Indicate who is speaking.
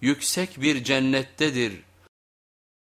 Speaker 1: yüksek bir cennettedir.